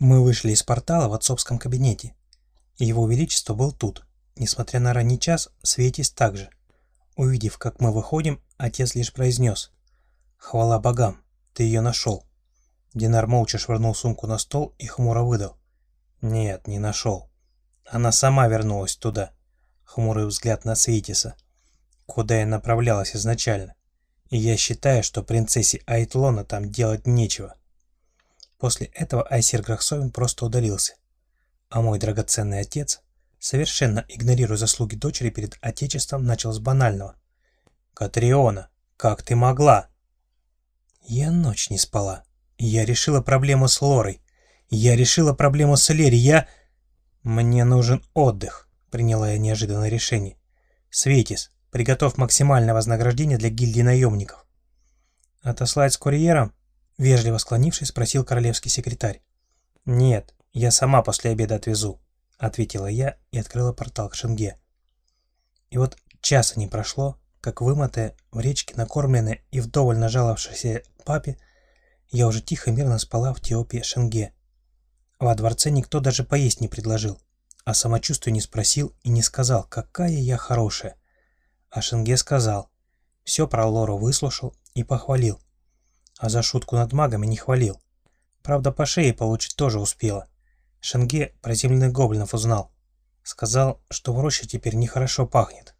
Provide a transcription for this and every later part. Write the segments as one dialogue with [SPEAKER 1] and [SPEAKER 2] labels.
[SPEAKER 1] Мы вышли из портала в отцовском кабинете. Его Величество был тут. Несмотря на ранний час, Светис также. Увидев, как мы выходим, отец лишь произнес. «Хвала богам, ты ее нашел». Динар молча швырнул сумку на стол и хмуро выдал. «Нет, не нашел. Она сама вернулась туда». Хмурый взгляд на Светиса. «Куда я направлялась изначально. И я считаю, что принцессе Айтлона там делать нечего». После этого Айсир Грахсовин просто удалился. А мой драгоценный отец, совершенно игнорируя заслуги дочери перед отечеством, начал с банального. «Катриона, как ты могла?» Я ночь не спала. Я решила проблему с Лорой. Я решила проблему с Лери. Я... Мне нужен отдых, приняла я неожиданное решение. Светис, приготовь максимальное вознаграждение для гильдии наемников. Отослать с курьером? Вежливо склонившись, спросил королевский секретарь. «Нет, я сама после обеда отвезу», — ответила я и открыла портал к Шенге. И вот часа не прошло, как вымотая, в речке накормленная и вдоволь нажаловавшаяся папе, я уже тихо мирно спала в Теопе Шенге. Во дворце никто даже поесть не предложил, а самочувствие не спросил и не сказал, какая я хорошая. А Шенге сказал, все про Лору выслушал и похвалил а за шутку над магами не хвалил. Правда, по шее получить тоже успела. Шенге про земляных гоблинов узнал. Сказал, что в роще теперь нехорошо пахнет.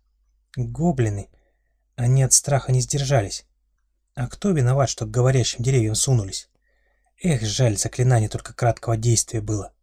[SPEAKER 1] Гоблины. Они от страха не сдержались. А кто виноват, что к говорящим деревьям сунулись? Эх, жаль, заклинание только краткого действия было.